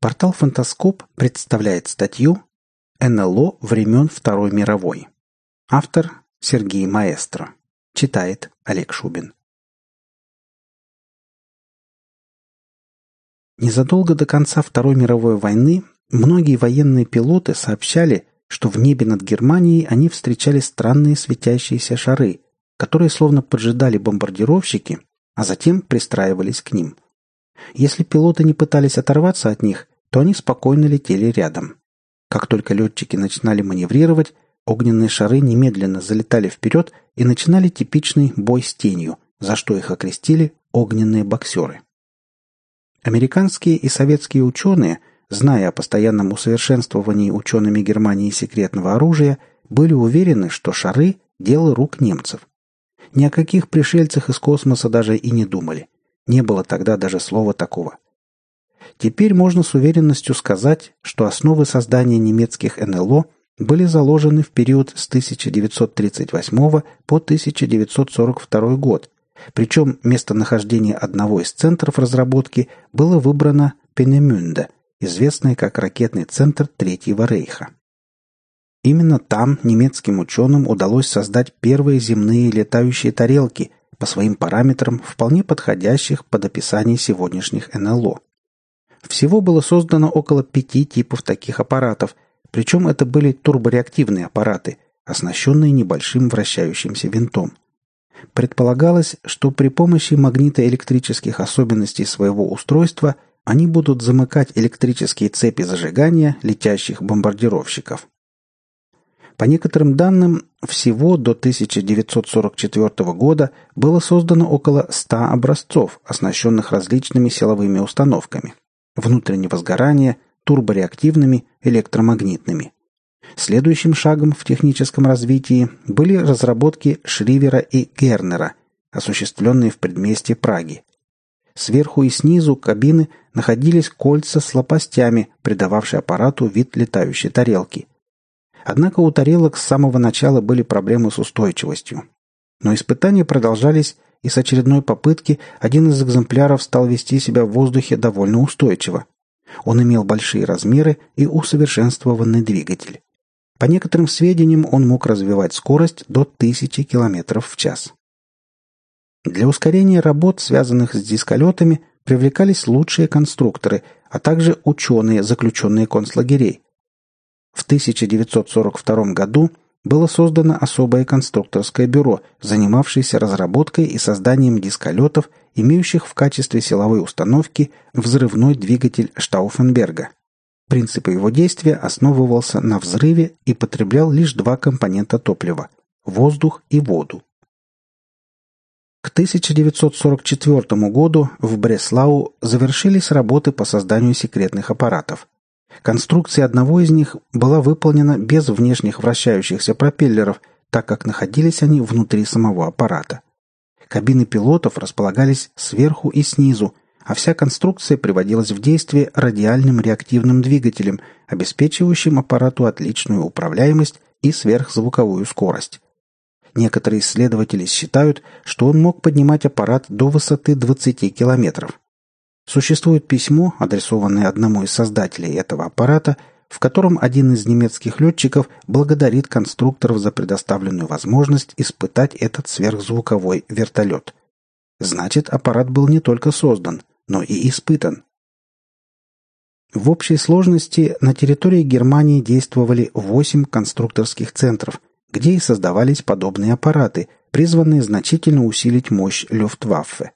Портал «Фантаскоп» представляет статью «НЛО времен Второй мировой». Автор Сергей Маэстро. Читает Олег Шубин. Незадолго до конца Второй мировой войны многие военные пилоты сообщали, что в небе над Германией они встречали странные светящиеся шары, которые словно поджидали бомбардировщики, а затем пристраивались к ним – если пилоты не пытались оторваться от них, то они спокойно летели рядом. Как только летчики начинали маневрировать, огненные шары немедленно залетали вперед и начинали типичный бой с тенью, за что их окрестили «огненные боксеры». Американские и советские ученые, зная о постоянном усовершенствовании учеными Германии секретного оружия, были уверены, что шары – дело рук немцев. Ни о каких пришельцах из космоса даже и не думали – не было тогда даже слова такого. Теперь можно с уверенностью сказать, что основы создания немецких НЛО были заложены в период с 1938 по 1942 год, причем местонахождение одного из центров разработки было выбрано Пенемюнде, известный как ракетный центр Третьего Рейха. Именно там немецким ученым удалось создать первые земные летающие тарелки, по своим параметрам вполне подходящих под описание сегодняшних НЛО. Всего было создано около пяти типов таких аппаратов, причем это были турбореактивные аппараты, оснащенные небольшим вращающимся винтом. Предполагалось, что при помощи магнитоэлектрических особенностей своего устройства они будут замыкать электрические цепи зажигания летящих бомбардировщиков. По некоторым данным, всего до 1944 года было создано около 100 образцов, оснащенных различными силовыми установками – внутреннего сгорания, турбореактивными, электромагнитными. Следующим шагом в техническом развитии были разработки Шривера и Гернера, осуществленные в предместье Праги. Сверху и снизу кабины находились кольца с лопастями, придававшие аппарату вид летающей тарелки – Однако у тарелок с самого начала были проблемы с устойчивостью. Но испытания продолжались, и с очередной попытки один из экземпляров стал вести себя в воздухе довольно устойчиво. Он имел большие размеры и усовершенствованный двигатель. По некоторым сведениям, он мог развивать скорость до 1000 км в час. Для ускорения работ, связанных с дисколетами, привлекались лучшие конструкторы, а также ученые, заключенные концлагерей, 1942 году было создано особое конструкторское бюро, занимавшееся разработкой и созданием дисколетов, имеющих в качестве силовой установки взрывной двигатель Штауфенберга. Принцип его действия основывался на взрыве и потреблял лишь два компонента топлива – воздух и воду. К 1944 году в Бреслау завершились работы по созданию секретных аппаратов – Конструкция одного из них была выполнена без внешних вращающихся пропеллеров, так как находились они внутри самого аппарата. Кабины пилотов располагались сверху и снизу, а вся конструкция приводилась в действие радиальным реактивным двигателем, обеспечивающим аппарату отличную управляемость и сверхзвуковую скорость. Некоторые исследователи считают, что он мог поднимать аппарат до высоты 20 километров. Существует письмо, адресованное одному из создателей этого аппарата, в котором один из немецких летчиков благодарит конструкторов за предоставленную возможность испытать этот сверхзвуковой вертолет. Значит, аппарат был не только создан, но и испытан. В общей сложности на территории Германии действовали 8 конструкторских центров, где и создавались подобные аппараты, призванные значительно усилить мощь Люфтваффе.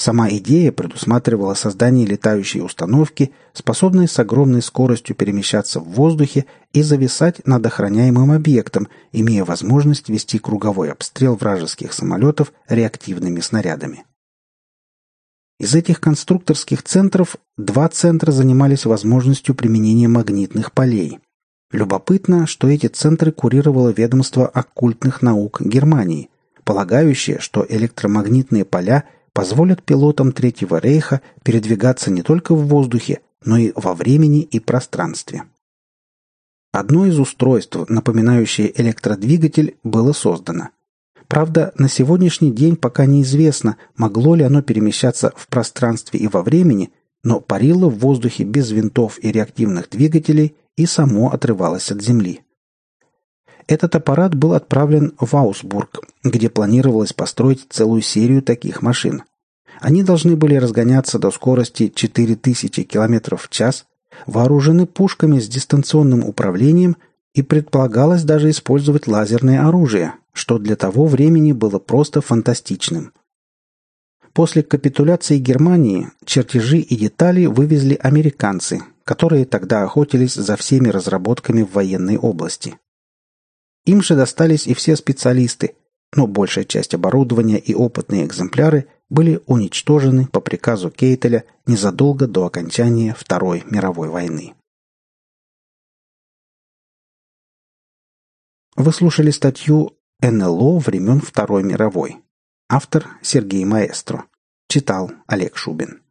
Сама идея предусматривала создание летающей установки, способной с огромной скоростью перемещаться в воздухе и зависать над охраняемым объектом, имея возможность вести круговой обстрел вражеских самолетов реактивными снарядами. Из этих конструкторских центров два центра занимались возможностью применения магнитных полей. Любопытно, что эти центры курировало ведомство оккультных наук Германии, полагающее, что электромагнитные поля – позволят пилотам Третьего Рейха передвигаться не только в воздухе, но и во времени и пространстве. Одно из устройств, напоминающее электродвигатель, было создано. Правда, на сегодняшний день пока неизвестно, могло ли оно перемещаться в пространстве и во времени, но парило в воздухе без винтов и реактивных двигателей и само отрывалось от земли. Этот аппарат был отправлен в Аусбург, где планировалось построить целую серию таких машин. Они должны были разгоняться до скорости 4000 км в час, вооружены пушками с дистанционным управлением и предполагалось даже использовать лазерное оружие, что для того времени было просто фантастичным. После капитуляции Германии чертежи и детали вывезли американцы, которые тогда охотились за всеми разработками в военной области. Им же достались и все специалисты, но большая часть оборудования и опытные экземпляры были уничтожены по приказу Кейтеля незадолго до окончания Второй мировой войны. Вы слушали статью «НЛО времен Второй мировой». Автор Сергей Маэстро. Читал Олег Шубин.